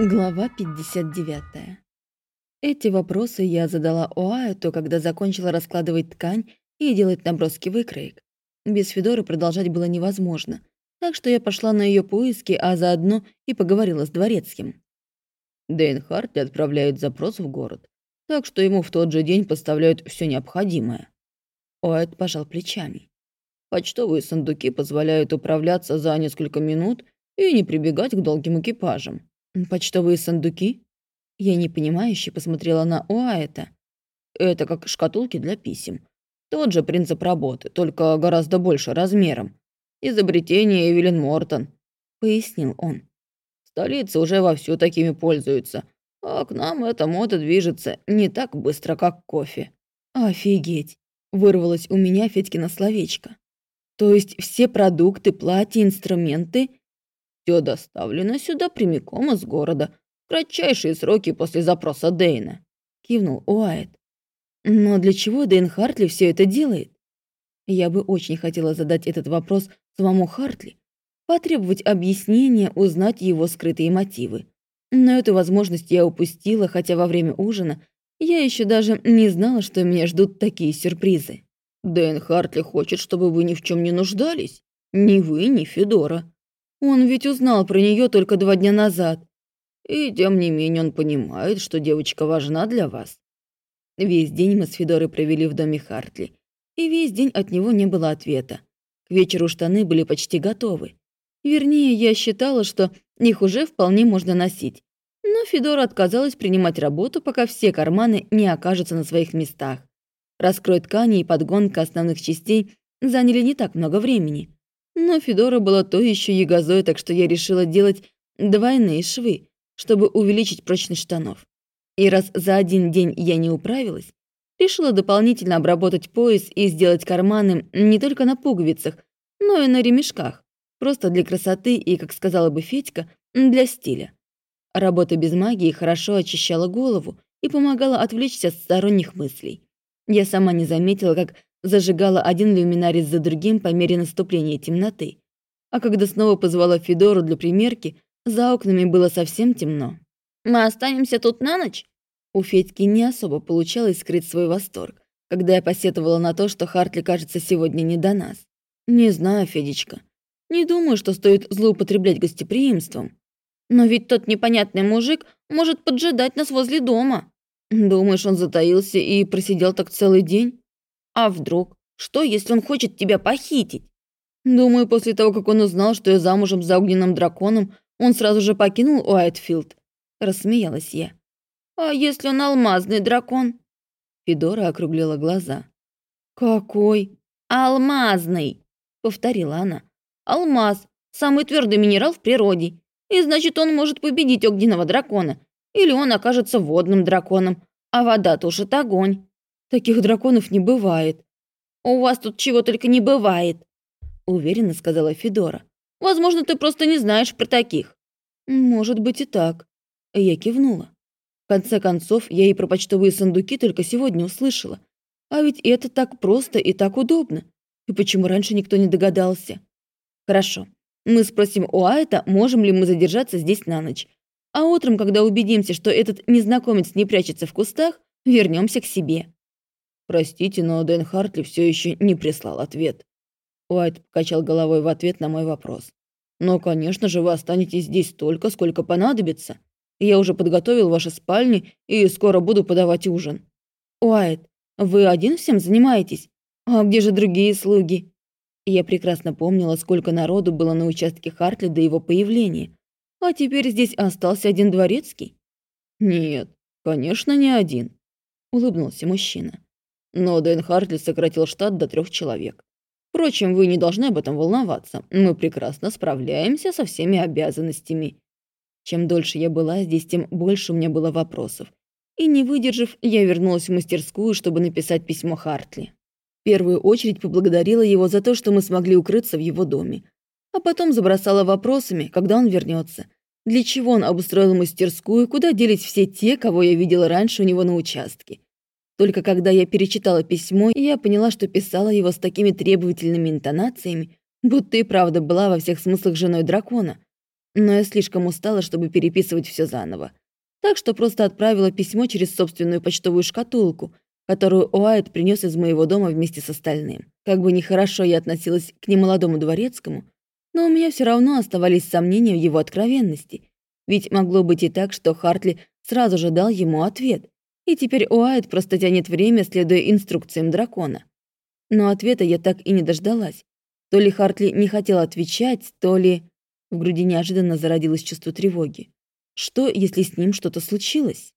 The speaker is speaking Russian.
Глава 59. Эти вопросы я задала Оаэту, когда закончила раскладывать ткань и делать наброски выкроек. Без Федоры продолжать было невозможно, так что я пошла на ее поиски, а заодно и поговорила с дворецким. Дэйн Хартли отправляет запрос в город, так что ему в тот же день поставляют все необходимое. Оэт пожал плечами. Почтовые сундуки позволяют управляться за несколько минут и не прибегать к долгим экипажам. Почтовые сундуки? Я непонимающе посмотрела на Уайта. Это как шкатулки для писем. Тот же принцип работы, только гораздо больше размером. Изобретение Эвелин Мортон, пояснил он. Столицы уже вовсю такими пользуются, а к нам эта мода движется не так быстро, как кофе. Офигеть, вырвалось у меня Федькино словечко. То есть все продукты, платья, инструменты все доставлено сюда прямиком из города. Кратчайшие сроки после запроса Дейна», — кивнул Уайт. «Но для чего Дэйн Хартли все это делает?» Я бы очень хотела задать этот вопрос самому Хартли, потребовать объяснения, узнать его скрытые мотивы. Но эту возможность я упустила, хотя во время ужина я еще даже не знала, что меня ждут такие сюрпризы. «Дэн Хартли хочет, чтобы вы ни в чем не нуждались. Ни вы, ни Федора. Он ведь узнал про нее только два дня назад. И тем не менее он понимает, что девочка важна для вас. Весь день мы с Федорой провели в доме Хартли, и весь день от него не было ответа. К вечеру штаны были почти готовы. Вернее, я считала, что их уже вполне можно носить. Но Федора отказалась принимать работу, пока все карманы не окажутся на своих местах. Раскрой ткани и подгонка основных частей заняли не так много времени. Но Федора была то еще ягозой, так что я решила делать двойные швы, чтобы увеличить прочность штанов. И раз за один день я не управилась, решила дополнительно обработать пояс и сделать карманы не только на пуговицах, но и на ремешках, просто для красоты и, как сказала бы Федька, для стиля. Работа без магии хорошо очищала голову и помогала отвлечься от сторонних мыслей. Я сама не заметила, как зажигала один люминарий за другим по мере наступления темноты. А когда снова позвала Федору для примерки, за окнами было совсем темно. «Мы останемся тут на ночь?» У Федьки не особо получалось скрыть свой восторг, когда я посетовала на то, что Хартли, кажется, сегодня не до нас. «Не знаю, Федечка. Не думаю, что стоит злоупотреблять гостеприимством. Но ведь тот непонятный мужик может поджидать нас возле дома». «Думаешь, он затаился и просидел так целый день?» А вдруг? Что, если он хочет тебя похитить? Думаю, после того, как он узнал, что я замужем за огненным драконом, он сразу же покинул Уайтфилд. Рассмеялась я. А если он алмазный дракон? Федора округлила глаза. Какой? Алмазный, повторила она. Алмаз – самый твердый минерал в природе. И значит, он может победить огненного дракона. Или он окажется водным драконом, а вода тушит огонь. Таких драконов не бывает. У вас тут чего только не бывает, уверенно сказала Федора. Возможно, ты просто не знаешь про таких. Может быть и так. Я кивнула. В конце концов, я и про почтовые сундуки только сегодня услышала. А ведь это так просто и так удобно. И почему раньше никто не догадался? Хорошо. Мы спросим у Айта, можем ли мы задержаться здесь на ночь. А утром, когда убедимся, что этот незнакомец не прячется в кустах, вернемся к себе. Простите, но Дэн Хартли все еще не прислал ответ. Уайт покачал головой в ответ на мой вопрос. Но, конечно же, вы останетесь здесь столько, сколько понадобится. Я уже подготовил ваши спальни и скоро буду подавать ужин. Уайт, вы один всем занимаетесь? А где же другие слуги? Я прекрасно помнила, сколько народу было на участке Хартли до его появления. А теперь здесь остался один дворецкий? Нет, конечно, не один, улыбнулся мужчина. Но Дэн Хартли сократил штат до трех человек. Впрочем, вы не должны об этом волноваться. Мы прекрасно справляемся со всеми обязанностями. Чем дольше я была здесь, тем больше у меня было вопросов. И не выдержав, я вернулась в мастерскую, чтобы написать письмо Хартли. В первую очередь поблагодарила его за то, что мы смогли укрыться в его доме. А потом забросала вопросами, когда он вернется. Для чего он обустроил мастерскую, куда делись все те, кого я видела раньше у него на участке. Только когда я перечитала письмо, я поняла, что писала его с такими требовательными интонациями, будто и правда была во всех смыслах женой дракона. но я слишком устала, чтобы переписывать все заново. Так что просто отправила письмо через собственную почтовую шкатулку, которую Уайт принес из моего дома вместе с остальным. Как бы нехорошо я относилась к немолодому дворецкому, но у меня все равно оставались сомнения в его откровенности. Ведь могло быть и так, что Хартли сразу же дал ему ответ, и теперь Уайт просто тянет время, следуя инструкциям дракона. Но ответа я так и не дождалась. То ли Хартли не хотел отвечать, то ли... В груди неожиданно зародилось чувство тревоги. Что, если с ним что-то случилось?